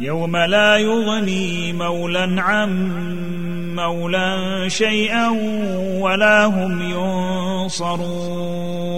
يوم لا يغني مولى عن مولى شيئا ولا هم ينصرون.